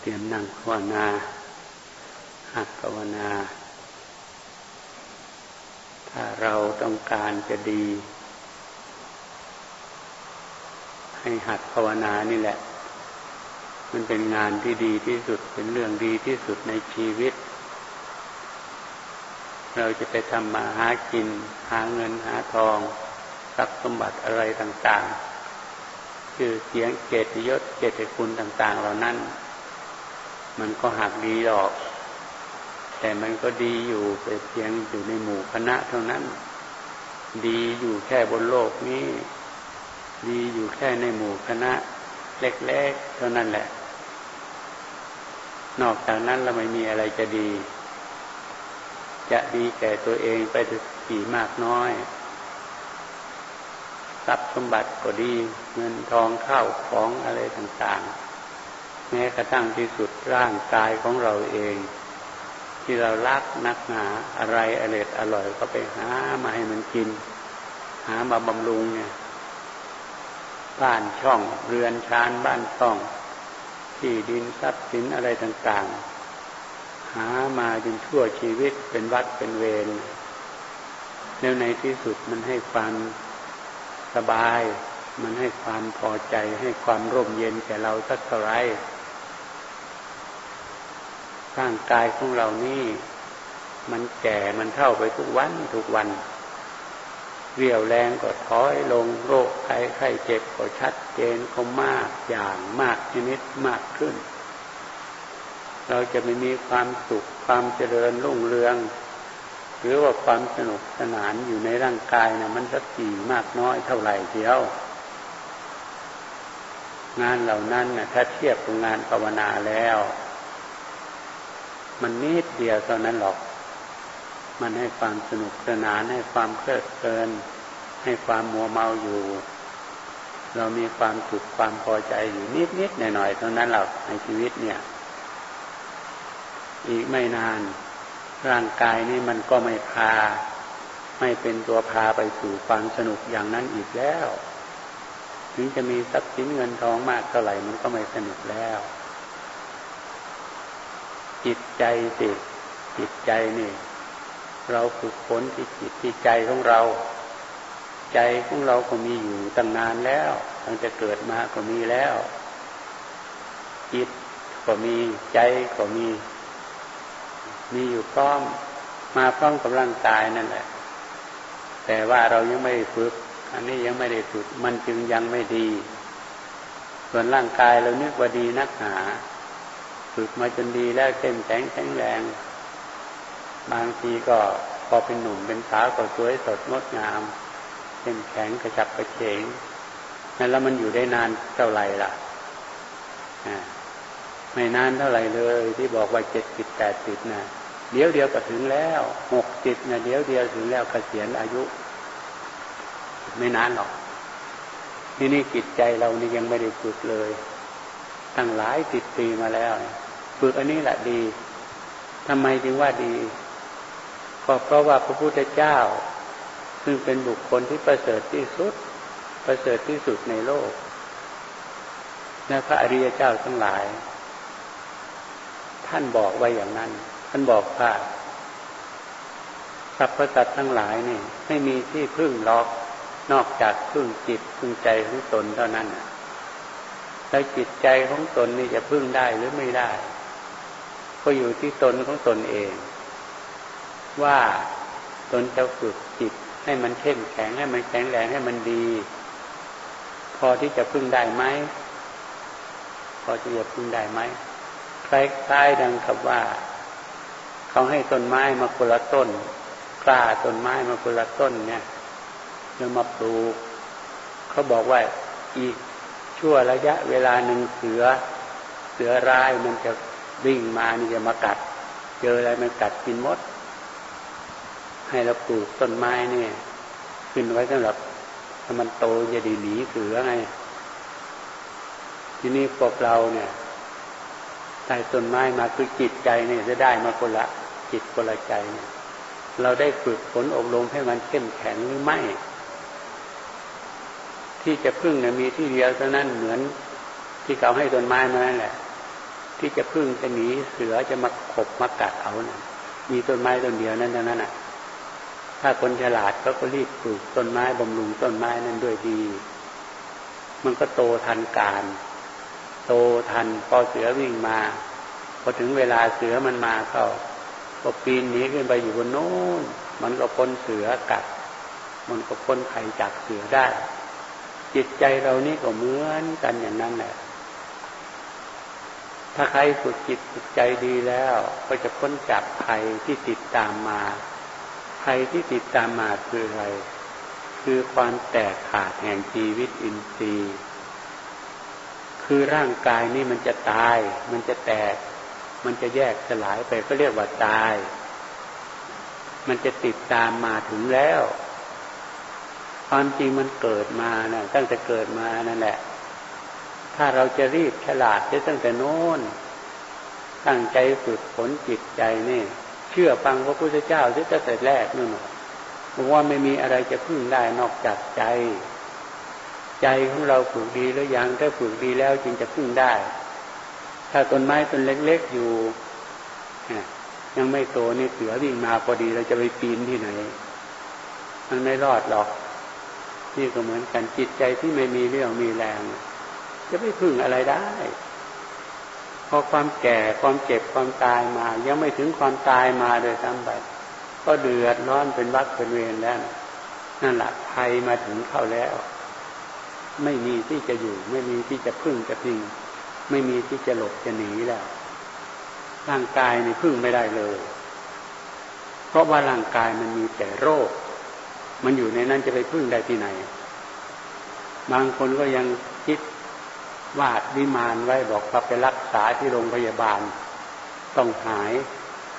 เตรียมนั่งภาวนาหัดภาวนา ถ้าเราต้องการจะดี ให้หัดภาวนานี่แหละ มันเป็นงานที่ดีที่สุดเป็นเรื่องดีที่สุดในชีวิต เราจะไปทำมาหากิน หาเงินหาทองทรัพย์สมบัติอะไรต่างๆ คือเสียงเกตยศเกตคุณต่าง ๆ เหล่านั้น มันก็หักดีหรอก แต่มันก็ดีอยู่แต่เพียงอยู่ในหมู่คณะเท่านั้น ดีอยู่แค่บนโลกนี้ ดีอยู่แค่ในหมู่คณะ เล็กๆเท่านั้นแหละ นอกจากนั้นเราไม่มีอะไรจะดี จะดีแก่ตัวเองไปถึงกี่มากน้อยทรัพย์สมบัติก็ดี เงินทองข้าวของอะไรต่างๆ แม้กระทั่งที่สุดร่างกายของเราเอง ที่เรารักนักหนาอะไรอร่อยอร่อยก็ไปหามาให้มันกิน หามาบำรุงเนี่ย บ้านช่องเรือนชานบ้านช่อง ที่ดินทรัพย์สินอะไรต่างๆ หามาจนชั่วชีวิตเป็นวัดเป็นเวรแล้วในที่สุดมันให้ความสบาย มันให้ความพอใจ ให้ความร่มเย็นแก่เราสักเท่าไร ร่างกายของเรานี่ มันแก่มันเท่าไปทุกวันทุกวันเรียวแรงก็ถอยลงโรคไข้ไข้เจ็บก็ชัดเจนก็มากอย่างมากชนิดมากขึ้น เราจะไม่มีความสุขความเจริญรุ่งเรือง หรือว่าความสนุกสนานอยู่ในร่างกายนะมันสักกี่มากน้อยเท่าไหร่เดียว งานเหล่านั้นนะถ้าเทียบกับงานภาวนาแล้ว มันนิดเดียวเท่านั้นหรอก มันให้ความสนุกสนานให้ความเพลิดเพลิน ให้ความมัวเมาอยู่ เรามีความสุขความพอใจอยู่นิดนิดหน่อยหน่อยเท่านั้นหรอกในชีวิตเนี่ย อีกไม่นาน ร่างกายนี่มันก็ไม่พา ไม่เป็นตัวพาไปสู่ความสนุกอย่างนั้นอีกแล้ว ถึงจะมีทรัพย์สินเงินทองมากเท่าไหร่มันก็ไม่สนุกแล้ว จิตใจสิจิตใจนี่ เราฝึกฝนที่จิตที่ใจของเรา ใจของเราก็มีอยู่ตั้งนานแล้ว ตั้งแต่เกิดมาก็มีแล้ว จิตก็มีใจก็มี มีอยู่พร้อมมาพร้อมกับร่างกายนั่นแหละ แต่ว่าเรายังไม่ได้ฝึก อันนี้ยังไม่ได้ฝึก มันจึงยังไม่ดี ส่วนร่างกายเรานึกว่าดีนักหนา ฝึกมาจนดีแล้วเข้มแข็งแข็งแรง บางทีก็พอเป็นหนุ่มเป็นสาวก็สวยสดงดงามเข้มแข็งกระฉับกระเฉงนั่นแล้วมันอยู่ได้นานเท่าไหร่ล่ะไม่นานเท่าไหร่เลย ที่บอกว่าเจ็ดสิบแปดสิบนะเดี๋ยวเดียวก็ถึงแล้วหกสิบนะเดี๋ยวเดียวถึงแล้วเกษียณอายุ ไม่นานหรอกที่นี่จิตใจเรานี่ยังไม่ได้ฝึกเลย ตั้งหลายสิบปีมาแล้ว ฝึกอันนี้แหละดีทำไมจึงว่าดี ก็เพราะว่าพระพุทธเจ้า ซึ่งเป็นบุคคลที่ประเสริฐที่สุด ประเสริฐที่สุดในโลกและพระอริยเจ้าทั้งหลาย ท่านบอกไว้อย่างนั้น ท่านบอกว่าสรรพสัตว์ทั้งหลายนี่ไม่มีที่พึ่งล็อกนอกจากพึ่งจิตพึ่งใจของตนเท่านั้นแล้วจิตใจของตนนี่จะพึ่งได้หรือไม่ได้ ก็อยู่ที่ตนของตนเอง ว่าตนจะฝึกจิตให้มันเข้มแข็งให้มันแข็งแรงให้มันดี พอที่จะพึ่งได้ไหมพอที่จะพึ่งได้ไหมคล้ายๆดังกับว่า เขาให้ต้นไม้มาคนละต้นกล้าต้นไม้มาคนละต้นเนี่ยแล้วมาปลูกเขาบอกว่าอีกชั่วระยะเวลาหนึ่งเสือ เสือร้ายมันจะ วิ่งมานี่จะมากัด เจออะไรมันกัดกินมด ให้เราปลูกต้นไม้เนี่ย ขึ้นไว้สำหรับถ้ามันโตจะดีหนีเสือไง ทีนี้พวกเราเนี่ยใต้ต้นไม้มาคือจิตใจเนี่ยจะได้มาคนละจิตคนละใจเนี่ย เราได้ฝึกฝนอบรมให้มันเข้มแข็งหรือไม่ ที่จะพึ่งเนี่ยมีที่เดียวเท่านั้นเหมือนที่เขาให้ต้นไม้มานั่นแหละ ที่จะพึ่งจะหนีเสือจะมาขบมากัดเอานะ่ะมีต้นไม้ต้นเดียวนั่นเท่านั้นอะ ถ้าคนฉลาดก็ก็รีบปลูกต้นไม้บำรุงต้นไม้นั้นด้วยดี มันก็โตทันการ โตทันพอเสือวิ่งมา พอถึงเวลาเสือมันมาเข้าก็ปีนหนีขึ้นไปอยู่บนโน้น มันก็พ้นเสือกัด มันก็พ้นไข่จากเสือได้ จิตใจเรานี่ก็เหมือนกันอย่างนั้นแหละ ถ้าใครฝึกจิตฝึกใจดีแล้ว ก็จะพ้นจากภัยที่ติดตามมา ภัยที่ติดตามมาคืออะไร คือความแตกขาดแห่งชีวิตอินทรีย์ คือร่างกายนี่มันจะตาย มันจะแตก มันจะแยกสลายไปก็เรียกว่าตาย มันจะติดตามมาถึงแล้ว ความจริงมันเกิดมานะตั้งแต่เกิดมานั่นแหละ ถ้าเราจะรีบฉลาดจะตั้งแต่โน้น ตั้งใจฝึกฝนจิตใจนี่ เชื่อฟังพระพุทธเจ้าที่ตั้งแต่แรกนู่นบอกว่าไม่มีอะไรจะพึ่งได้นอกจากใจ ใจของเราฝึกดีแล้วยังถ้าฝึกดีแล้วจึงจะพึ่งได้ ถ้าต้นไม้ต้นเล็ก ๆอยู่ยังไม่โตนี่เสือวิ่งมาพอดีเราจะไปปีนที่ไหน มันไม่รอดหรอก นี่ก็เหมือนกันจิตใจที่ไม่มีเรื่องมีแรง จะไม่พึ่งอะไรได้ พอความแก่ความเจ็บความตายมา ยังไม่ถึงความตายมาโดยซ้ำไปก็เดือดร้อนเป็นวักเป็นเวรแล้วนั่นแหละภัยมาถึงเข้าแล้ว ไม่มีที่จะอยู่ ไม่มีที่จะพึ่งจะพิง ไม่มีที่จะหลบจะหนีแล้วร่างกายนี่พึ่งไม่ได้เลย เพราะว่าร่างกายมันมีแต่โรค มันอยู่ในนั้นจะไปพึ่งได้ที่ไหน บางคนก็ยังคิด วาดวิมานไว้บอกว่าไปรักษาที่โรงพยาบาล ต้องหาย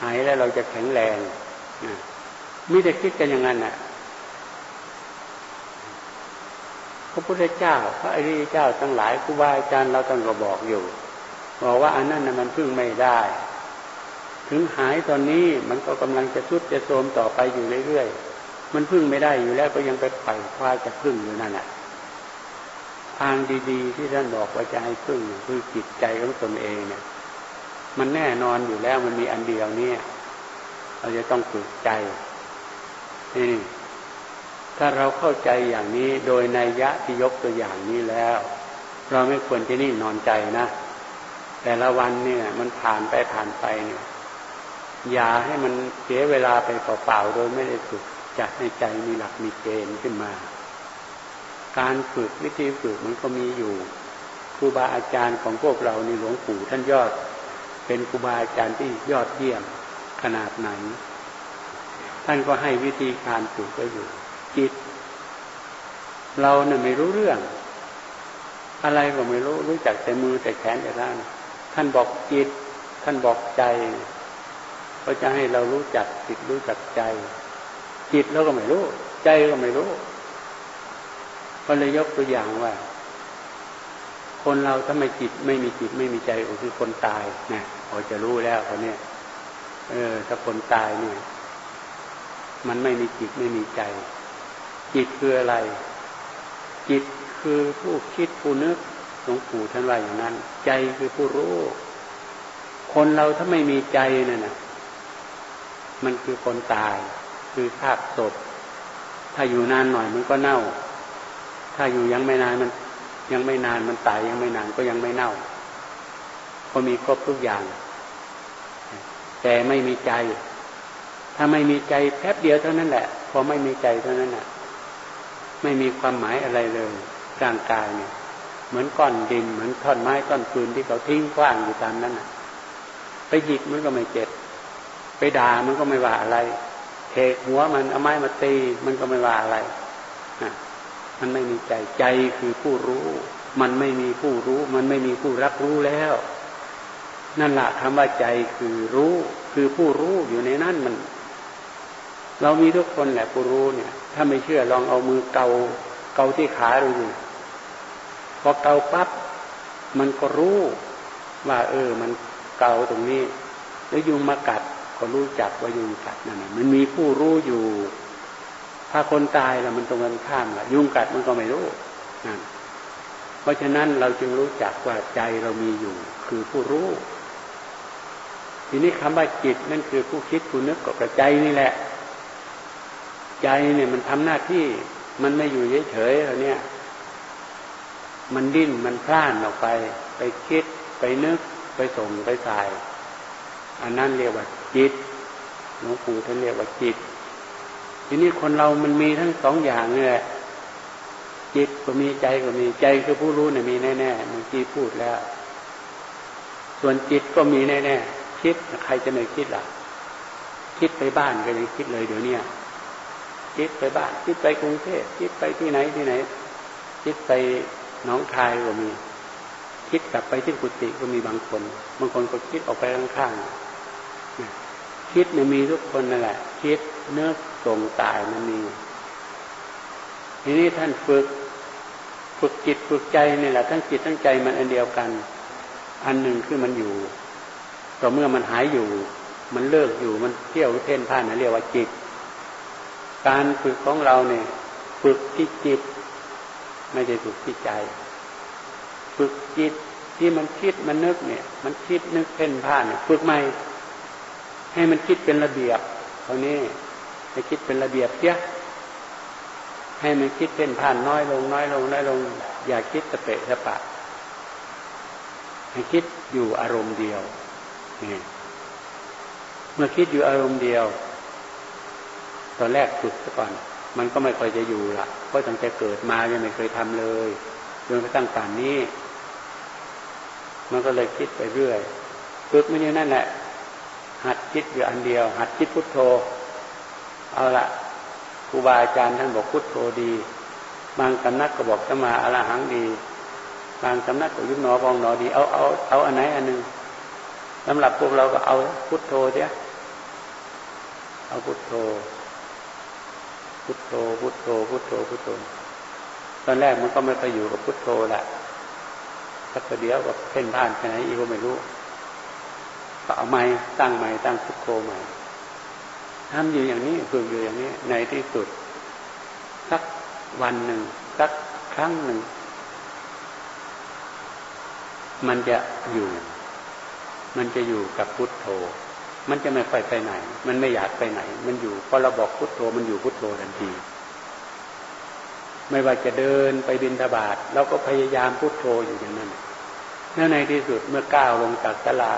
หายแล้วเราจะแข็งแรงมิได้คิดกันอย่างนั้นน่ะพระพุทธเจ้า พระอริยเจ้าทั้งหลายครูบาอาจารย์เราต้องก็บอกอยู่บอกว่าอันนั้นน่ะมันพึ่งไม่ได้ ถึงหายตอนนี้มันก็กำลังจะชุดจะโทมต่อไปอยู่เรื่อยๆมันพึ่งไม่ได้อยู่แล้วก็ยังไปไฝ่คว้าจะพึ่งอยู่นั่นแหละ ทางดีๆ ที่ท่านบอกว่าจะให้พึ่งคือจิตใจของตนเองเนี่ย มันแน่นอนอยู่แล้วมันมีอันเดียวเนี่ยเราจะต้องฝึกใจนี่ถ้าเราเข้าใจอย่างนี้โดยในยะที่ยกตัวอย่างนี้แล้ว เราไม่ควรจะนิ่งนอนใจนะแต่ละวันเนี่ย มันผ่านไปผ่านไปเนี่ย อย่าให้มันเสียเวลาไปเปล่าๆโดยไม่ได้ฝึกจะให้ใจมีหลักมีเกณฑ์ขึ้นมา การฝึกวิธีฝึกมันก็มีอยู่ครูบาอาจารย์ของพวกเราในหลวงปู่ท่านยอด เป็นครูบาอาจารย์ที่ยอดเยี่ยมขนาดไหน ท่านก็ให้วิธีการฝึกก็อยู่จิต เราเนี่ยไม่รู้เรื่อง อะไรก็ไม่รู้รู้จักแต่มือแต่แขนแต่ร่างท่านบอกจิต ท่านบอกใจก็จะให้เรารู้จักจิตรู้จักใจ จิตเราก็ไม่รู้ ใจก็ไม่รู้ ก็เลยยกตัวอย่างว่า คนเราถ้าไม่จิตไม่มีจิตไม่มีใจก็คือคนตายนะพอจะรู้แล้วเขาเนี่ยเออ ถ้าคนตายเนี่ย มันไม่มีจิตไม่มีใจ จิตคืออะไร จิตคือผู้คิดผู้นึกหลวงปู่ท่านว่าอย่างนั้น ใจคือผู้รู้ คนเราถ้าไม่มีใจเนั่นนะมันคือคนตาย คือภาพศพถ้าอยู่นานหน่อยมันก็เน่า ถ้าอยู่ยังไม่นานมัน ยังไม่นานมันตายยังไม่นานก็ยังไม่เน่า ก็มีครบทุกอย่าง แต่ไม่มีใจ ถ้าไม่มีใจแป๊บเดียวเท่านั้นแหละ พอไม่มีใจเท่านั้นแหละไม่มีความหมายอะไรเลยร่างกายเนี่ย เหมือนก้อนดิน เหมือนท่อนไม้ก้อนฟืนที่เขาทิ้งกว้างอยู่ตามนั้นน่ะ ไปหยิกมันก็ไม่เจ็บ ไปด่ามันก็ไม่ว่าอะไรเทหัวมันเอาไม้มาตีมันก็ไม่ว่าอะไร มันไม่มีใจใจคือผู้รู้ มันไม่มีผู้รู้ มันไม่มีผู้รับรู้แล้ว นั่นแหละคำว่าใจคือรู้ คือผู้รู้อยู่ในนั้นมัน เรามีทุกคนแหละผู้รู้เนี่ย ถ้าไม่เชื่อลองเอามือเกาเกาที่ขาดูดิพอเกาปั๊บมันก็รู้ ว่า เออ มันเกาตรงนี้ แล้วยุงมากัดก็รู้จักว่ายุงกัดนั่นแหละมันมีผู้รู้อยู่ ถ้าคนตายแล้วมันตรงกันข้ามละยุงกัดมันก็ไม่รู้นั่นเพราะฉะนั้นเราจึงรู้จักว่าใจเรามีอยู่ คือผู้รู้ ทีนี้คำว่าจิตนั่นคือผู้คิดผู้นึกกับใจนี่แหละ ใจเนี่ยมันทำหน้าที่ มันไม่อยู่เฉยๆเนี่ย มันดิ้นมันพล่านออกไป ไปคิด ไปนึก ไปส่งไปใส่อันนั้นเรียกว่าจิตหลวงปู่ท่านเรียกว่าจิต ทีนี้คนเรามันมีทั้งสองอย่างนี่ยจิตก็มีใจก็มีใจคือผู้รู้เนี่ยมีแน่ๆเมื่อกี้พูดแล้ว ส่วนจิตก็มีแน่ๆคิดใครจะไม่คิดล่ะ คิดไปบ้านก็ยังคิดเลยเดี๋ยวนี้คิดไปบ้าน คิดไปกรุงเทพคิดไปที่ไหนที่ไหน คิดไปน้องคายก็มี คิดกลับไปที่กุฏิก็มีบางคน บางคนก็คิดออกไปข้างๆคิดเนี่ยมีทุกคนนั่นแหละ คิดเนื้อ ส่งตายมันมีทีนี้ท่านฝึก ฝึกจิตฝึกใจนี่แหละทั้งจิตทั้งใจมันอันเดียวกัน อันหนึ่งคือมันอยู่ต่อเมื่อมันหายอยู่ มันเลิกอยู่มันเที่ยวเท่นผ่านนะเรียกว่าจิต การฝึกของเราเนี่ย ฝึกที่จิต ไม่ได้ฝึกที่ใจ ฝึกจิตที่มันคิดมันนึกเนี่ย มันคิดนึกเพ่นผ่านเนี่ยฝึกใหม่ให้มันคิดเป็นระเบียบเท่านี้ ให้คิดเป็นระเบียบเสียให้มันคิดเป็นผ่านน้อยลง น้อยลง น้อยลง อย่าคิดสเปะสปะ ให้คิดอยู่อารมณ์เดียวนี่เมื่อคิดอยู่อารมณ์เดียว ตอนแรกฝึกซะก่อน มันก็ไม่ค่อยจะอยู่ละเพราะตั้งแต่เกิดมายังไม่เคยทำเลยจนกระทั่งป่านนี้ มันก็เลยคิดไปเรื่อยฝึกไม่ใช่นั่นแหละ หัดคิดอยู่อันเดียว หัดคิดพุทโธ เอาละครูบาอาจารย์ท่านบอกพุทโธดี บางสำนักก็บอกสมาอรหังดี บางสำนักก็ยุบหนอพองหนอดี เอาเอาเอาอันไหนอันหนึ่งสำหรับพวกเราก็เอาพุทโธเดียเอาพุทโธ พุทโธ พุทโธ พุทโธ พุทโธ ตอนแรกมันก็ไม่ไปอยู่กับพุทโธแหละสักเดียวก็เพ่นพ่านไปไหนอีกก็ไม่รู้ก็เอาใหม่ตั้งใหม่ตั้งพุทโธใหม่ ทำอยู่อย่างนี้ฝึกอยู่อย่างนี้ ในที่สุด สักวันหนึ่ง สักครั้งหนึ่ง มันจะอยู่ มันจะอยู่กับพุทโธ มันจะไม่ค่อยไปไหน มันไม่อยากไปไหน มันอยู่พอเราบอกพุทโธ มันอยู่พุทโธทันที ไม่ว่าจะเดินไปบินทบาทเราก็พยายามพุทโธอยู่อย่างนั้นแล้วในที่สุดเมื่อก้าวลงจากตลา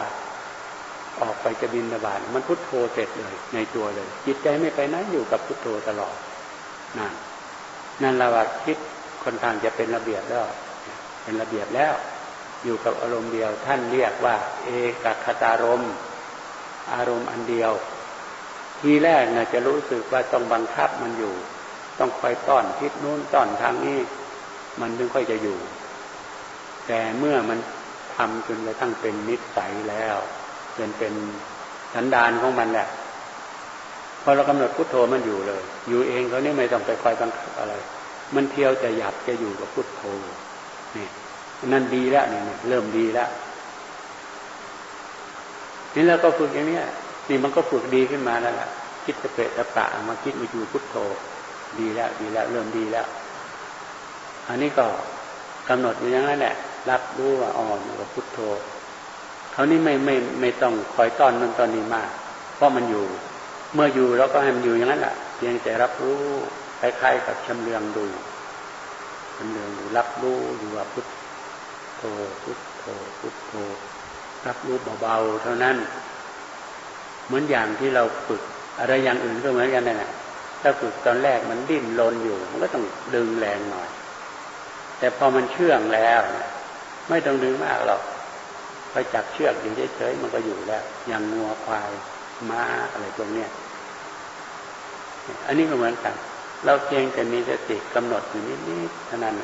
ออกไปจะบินบาตมันพุทโธเสร็จเลย ในตัวเลย จิตใจไม่ไปไหนอยู่กับพุทโธตลอดนั่นนั่นเราคิดคนทางจะเป็นระเบียบแล้ว เป็นระเบียบแล้ว อยู่กับอารมณ์เดียวท่านเรียกว่า เอกคตารมอารมณ์อันเดียว ทีแรกนะจะรู้สึกว่าต้องบังคับมันอยู่ ต้องคอยต้อนทิศนู้นต้อนทางนี้มันถึงค่อยจะอยู่ แต่เมื่อมันทำจนกระทั่งเป็นนิสัยแล้ว เป็นเป็นสันดานของมันแหละพอเรากำหนดพุทโธมันอยู่เลย อยู่เองเขาเนี่ไม่ต้องไปคอยบังคับอะไร มันเที่ยวจะหยับจะอยู่กับพุทโธนี่นั่นดีแล้วนี่เริ่มดีแล้วนี่เราก็ฝึกอย่างนี้นี่มันก็ฝึกดีขึ้นมาแล้วล่ะคิดสเปรตปะมาคิดมาอยู่พุทโธ ดีแล้ว ดีแล้ว เริ่มดีแล้ว อันนี้ก็กำหนดอยู่อย่างนั้นแหละรับรู้ว่าอ่อนอยู่กับพุทโธ เขานี่ไม่ไม่ไม่ต้องคอยต้อนมันตอนนี้มาก เพราะมันอยู่ เมื่ออยู่แล้วก็ให้มันอยู่อย่างนั้นแหละเพียงแต่รับรู้คล้ายๆกับชำเลืองดูชำเลืองดูรับรู้อยู่ว่าพุทโธพุทโธพุทโธรับรู้เบาๆเท่านั้น เหมือนอย่างที่เราฝึก อะไรอย่างอื่นก็เหมือนกันนั่นแหละถ้าฝึกตอนแรกมันดิ้นรนอยู่ มันก็ต้องดึงแรงหน่อย แต่พอมันเชื่องแล้ว ไม่ต้องดึงมากหรอก ไปจับเชือกอยู่เฉยๆมันก็อยู่แล้ว อย่างงัวควายม้าอะไรพวกเนี้ยอันนี้ก็เหมือนกัน เราเพียงแต่มีสติกำหนดอยู่นิดๆเท่านั้น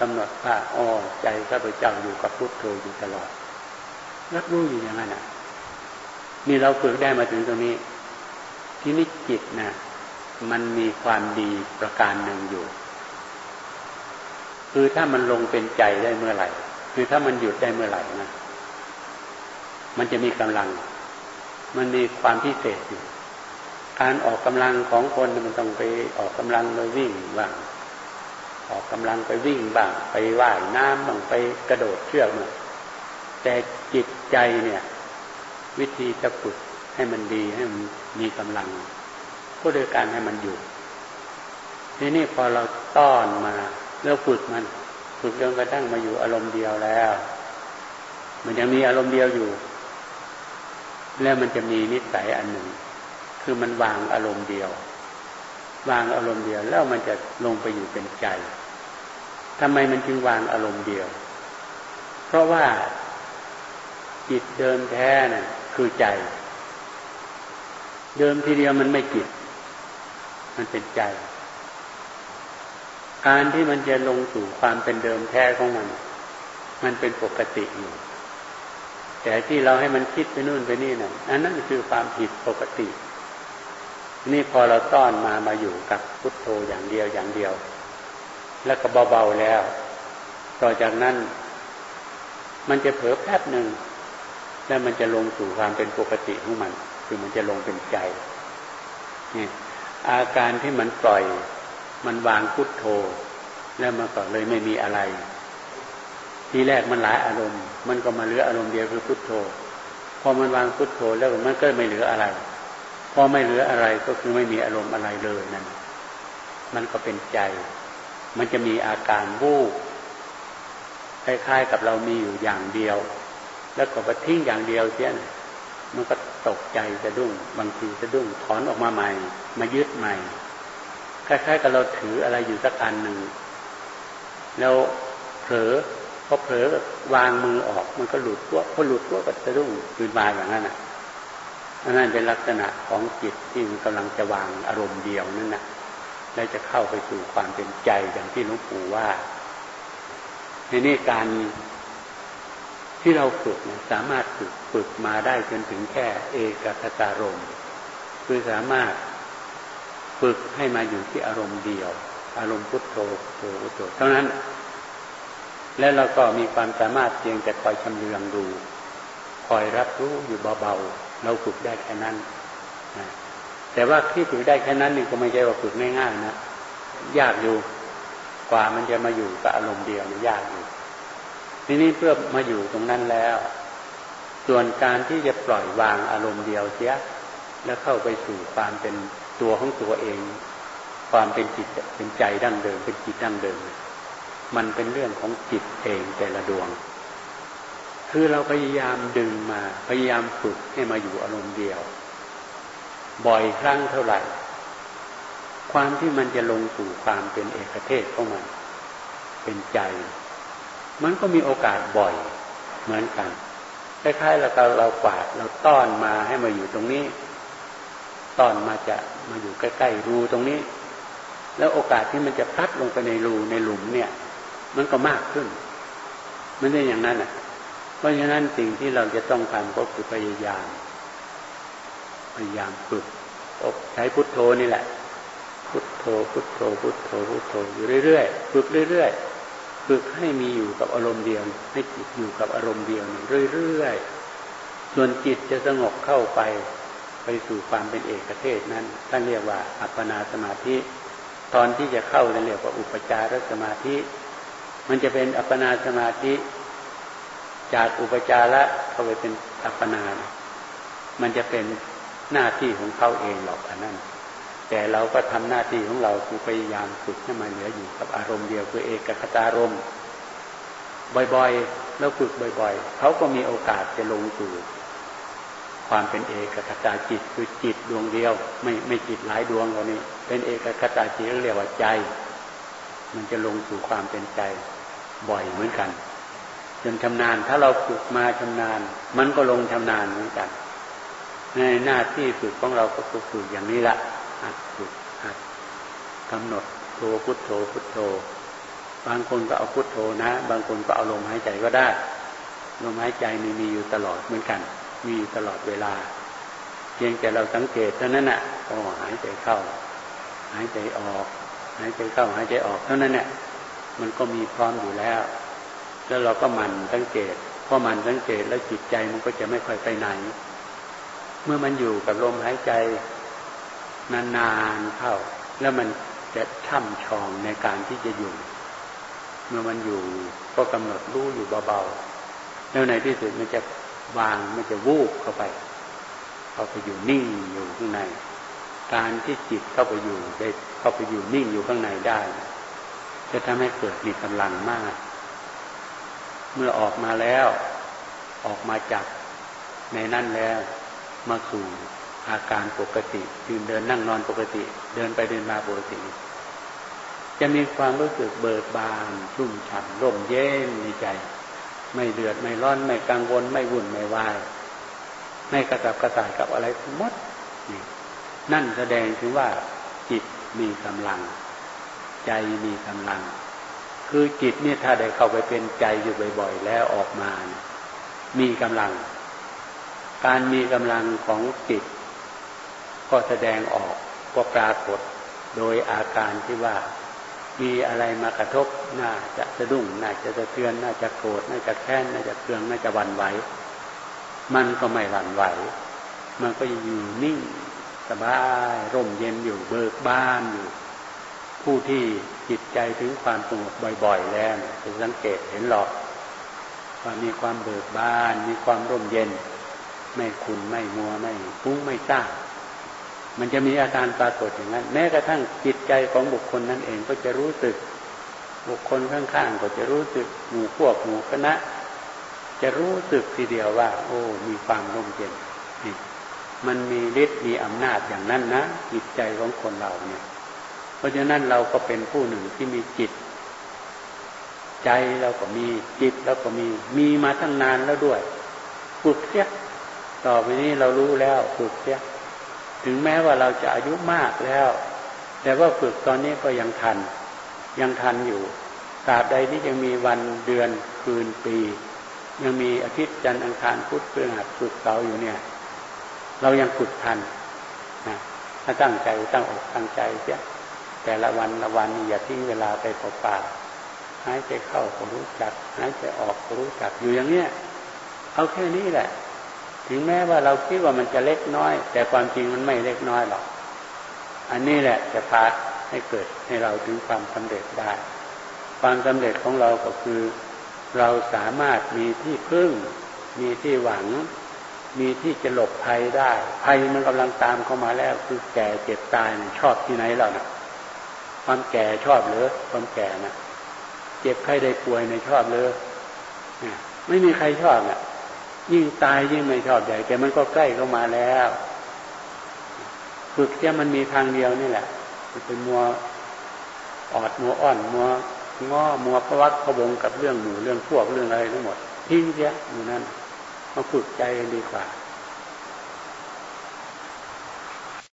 กำหนดว่าอ๋อใจข้าพเจ้าอยู่กับพุทโธอยู่ตลอดรับรู้อยู่อย่างนั้นอะ นี่เราฝึกได้มาถึงตรงนี้ ที่นี่จิตนะมันมีความดีประการหนึ่งอยู่ คือถ้ามันลงเป็นใจได้เมื่อไหร่ คือถ้ามันหยุดได้เมื่อไหร่นะ มันจะมีกำลัง มันมีความพิเศษอยู่ การออกกำลังของคนมันต้องไปออกกำลังไปวิ่งบ้าง ออกกำลังไปวิ่งบ้าง ไปว่ายน้ำบ้างไปกระโดดเชือกบ้างแต่จิตใจเนี่ย วิธีจะฝึกให้มันดีให้มันมีกำลัง ก็โดยการให้มันอยู่ทีนี้พอเราต้อนมาแล้วฝึกมัน ฝึกจนกระทั่งมาอยู่อารมณ์เดียวแล้ว มันยังมีอารมณ์เดียวอยู่ แล้วมันจะมีนิสัยอันหนึ่ง คือมันวางอารมณ์เดียว วางอารมณ์เดียว แล้วมันจะลงไปอยู่เป็นใจทำไมมันจึงวางอารมณ์เดียว เพราะว่าจิตเดิมแท้น่ะคือใจ เดิมทีเดียวมันไม่จิต มันเป็นใจ การที่มันจะลงสู่ความเป็นเดิมแท้ของมัน มันเป็นปกติอยู่ แต่ที่เราให้มันคิดไปนู่นไปนี่น่ะอันนั้นคือความผิดปกติ นี่พอเราต้อนมามาอยู่กับพุทโธอย่างเดียวอย่างเดียว แล้วก็เบาๆแล้ว ต่อจากนั้น มันจะเผลอแป๊บหนึ่งแล้วมันจะลงสู่ความเป็นปกติของมัน คือมันจะลงเป็นใจนี่อาการที่มันปล่อย มันวางพุทโธ แล้วมันก็เลยไม่มีอะไร ทีแรกมันหลายอารมณ์ มันก็มาเหลืออารมณ์เดียวคือพุทโธ พอมันวางพุทโธแล้วมันก็ไม่เหลืออะไร พอไม่เหลืออะไรก็คือไม่มีอารมณ์อะไรเลยนั่น มันก็เป็นใจ มันจะมีอาการวูบคล้ายๆกับเรามีอยู่อย่างเดียว แล้วก็ไปทิ้งอย่างเดียวเสียนะมันก็ตกใจสะดุ้ง บางทีสะดุ้งถอนออกมาใหม่ มายึดใหม่ คล้ายๆกับเราถืออะไรอยู่สักอันหนึ่ง แล้วเผลอ พอเผลอวางมือออก มันก็หลุดตัวพอหลุดตัวก็สะดุ้งคืนมาอย่างนั้นอะนั่นเป็นลักษณะของจิตที่มันกำลังจะวางอารมณ์เดียวนั่นนะและจะเข้าไปสู่ความเป็นใจอย่างที่หลวงปู่ว่า ในนี้การที่เราฝึกเนี่ยสามารถฝึกฝึกมาได้จนถึงแค่เอกคตารมคือสามารถฝึกให้มาอยู่ที่อารมณ์เดียว อารมณ์พุทโธพุทโธพุทโธเท่านั้น และเราก็มีความสามารถเพียงแต่คอยชำเลืองดู คอยรับรู้อยู่เบาๆ เราฝึกได้แค่นั้นนะแต่ว่าที่ฝึกได้แค่นั้นนี่ก็ไม่ใช่ว่าฝึกง่ายๆนะ ยากอยู่ กว่ามันจะมาอยู่กับอารมณ์เดียวมันยากอยู่ทีนี้เพื่อมาอยู่ตรงนั้นแล้ว ส่วนการที่จะปล่อยวางอารมณ์เดียวเสีย แล้วเข้าไปสู่ความเป็นตัวของตัวเอง ความเป็นจิตเป็นใจดั้งเดิม เป็นจิตดั้งเดิม มันเป็นเรื่องของจิตเองแต่ละดวง คือเราพยายามดึงมา พยายามฝึกให้มาอยู่อารมณ์เดียว บ่อยครั้งเท่าไหร่ ความที่มันจะลงสู่ความเป็นเอกเทศของมันเป็นใจ มันก็มีโอกาสบ่อยเหมือนกันคล้ายๆเราเรากวาดเราต้อนมาให้มาอยู่ตรงนี้ ต้อนมาจะมาอยู่ใกล้ๆรูตรงนี้ แล้วโอกาสที่มันจะพัดลงไปในรูในหลุมเนี่ย มันก็มากขึ้น มันเป็นอย่างนั้นอะเพราะฉะนั้นสิ่งที่เราจะต้องทำก็คือพยายาม พยายามฝึกใช้พุทโธนี่แหละ พุทโธ พุทโธ พุทโธ พุทโธ อยู่เรื่อยๆ ฝึกเรื่อยๆ ฝึกให้มีอยู่กับอารมณ์เดียว ให้จิตอยู่กับอารมณ์เดียวเรื่อยๆ ส่วนจิตจะสงบเข้าไป ไปสู่ความเป็นเอกเทศนั้นท่านเรียกว่าอัปปนาสมาธิ ตอนที่จะเข้าเรียกว่าอุปจารสมาธิ มันจะเป็นอัปปนาสมาธิจากอุปจาระเข้าไปเป็นอัปปนา มันจะเป็นหน้าที่ของเขาเองหรอกอันนั้น แต่เราก็ทำหน้าที่ของเราคือพยายามฝึกให้มันเหลืออยู่กับอารมณ์เดียวคือเอกคตารมณ์บ่อยๆ แล้วฝึกบ่อย ๆ เขาก็มีโอกาสจะลงสู่ความเป็นเอกคตาจิตคือจิตดวงเดียว ไม่ไม่จิตหลายดวงเรานี้เป็นเอกคตาจิตเรียกว่าใจ มันจะลงสู่ความเป็นใจ บ่อยเหมือนกันจนชำนาญ ถ้าเราฝึกมาชำนาญ มันก็ลงชำนาญเหมือนกัน ในหน้าที่ฝึกของเราก็ฝึกอย่างนี้ละหัดฝึกหัดกำหนดโทพุทโธพุทโธ บางคนก็เอาพุทโธนะ บางคนก็เอาลมหายใจก็ได้ ลมหายใจมีมีอยู่ตลอดเหมือนกัน มีอยู่ตลอดเวลา เพียงแต่เราสังเกตเท่านั้นน่ะก็หายใจเข้า หายใจออก หายใจเข้าหายใจออกเท่านั้นเนี่ย มันก็มีพร้อมอยู่แล้ว แล้วเราก็มันสังเกตพอมันสังเกตแล้วจิตใจมันก็จะไม่ค่อยไปไหน เมื่อมันอยู่กับลมหายใจนานๆเข้า แล้วมันจะช่ำชองในการที่จะอยู่ เมื่อมันอยู่ก็กำหนดรู้อยู่เบาๆ แล้วในที่สุดมันจะวางมันจะวูบเข้าไปเข้าไปอยู่นิ่งอยู่ข้างใน การที่จิตเข้าไปอยู่ได้เข้าไปอยู่นิ่งอยู่ข้างในได้ จะทำให้เกิดมีกำลังมาก เมื่อออกมาแล้ว ออกมาจากในนั่นแล้วมาสู่อาการปกติยืนเดินนั่งนอนปกติ เดินไปเดินมาปกติ จะมีความรู้สึกเบิกบานชุ่มฉ่ำร่มเย็นในใจ ไม่เดือดไม่ร้อนไม่กังวลไม่วุ่นไม่วายไม่กระตับกระส่ายกับอะไรทั้งหมดนั่นแสดงถึงว่าจิตมีกำลัง ใจมีกำลัง คือจิตเนี่ยถ้าได้เข้าไปเป็นใจอยู่บ่อย ๆ แล้วออกมามีกำลัง การมีกำลังของจิต ก็แสดงออกก็ปรากฏโดยอาการที่ว่า มีอะไรมากระทบน่าจะสะดุ้งน่าจะสะเทือนน่าจะโกรธน่าจะแค้นน่าจะเคืองน่าจะวันไหวมันก็ไม่หวั่นไหว มันก็อยู่นิ่งสบายร่มเย็นอยู่เบิกบานอยู่ ผู้ที่จิตใจถึงความสงบบ่อย ๆ แล้วจะสังเกตเห็นหรอกว่ามีความเบิกบาน มีความร่มเย็น ไม่ขุนไม่มัวไม่ฟุ้งไม่ซ่ามันจะมีอาการปรากฏอย่างนั้น แม้กระทั่งจิตใจของบุคคลนั้นเองก็จะรู้สึก บุคคลข้างๆก็จะรู้สึกหมู่พวกหมู่คณะ จะรู้สึกทีเดียวว่า โอ้ มีความร่มเย็นมันมีฤทธิ์มีอำนาจอย่างนั้นนะจิตใจของคนเราเนี่ย ราะฉะนั้นเราก็เป็นผู้หนึ่งที่มีจิต ใจเราก็มีจิตเราก็มี มีมาตั้งนานแล้วด้วยฝึกเสียต่อไปนี้เรารู้แล้วฝึกเสียถึงแม้ว่าเราจะอายุมากแล้ว แต่ว่าฝึกตอนนี้ก็ยังทัน ยังทันอยู่ตราบใดที่ยังมีวันเดือนคืนปี ยังมีอาทิตย์จันทร์อังคารพุธพฤหัสสุกร์เสาร์อยู่เนี่ย เรายังฝึกทันนะถ้าตั้งใจตั้งอกตั้งใจเสีย แต่ละวันละวันอย่าทิ้งเวลาไปเปล่าๆหายใจเข้าก็รู้จักหายใจออกก็รู้จักอยู่อย่างเนี้ยเอาแค่นี้แหละ ถึงแม้ว่าเราคิดว่ามันจะเล็กน้อย แต่ความจริงมันไม่เล็กน้อยหรอก อันนี้แหละจะพาให้เกิดให้เราถึงความสำเร็จได้ ความสำเร็จของเราก็คือ เราสามารถมีที่พึ่ง มีที่หวัง มีที่จะหลบภัยได้ ภัยมันกำลังตามเข้ามาแล้วคือแก่เจ็บตายชอบที่ไหนแล้วนะ ความแก่ชอบหรือความแก่นะเจ็บใครได้ป่วยในชอบเลยไม่มีใครชอบอะ ยิ่งตายยิ่งไม่ชอบใหญ่แต่มันก็ใกล้เข้ามาแล้วฝึกเนี่ยมันมีทางเดียวนี่แหละเป็นมัวออดมัวอ่อนมัวง้อมัวพระวัดพระวงกับเรื่องหมู่เรื่องพวกเรื่องอะไรทั้งหมดทิ้งเสียอยู่นั่นมาฝึกใจดีกว่า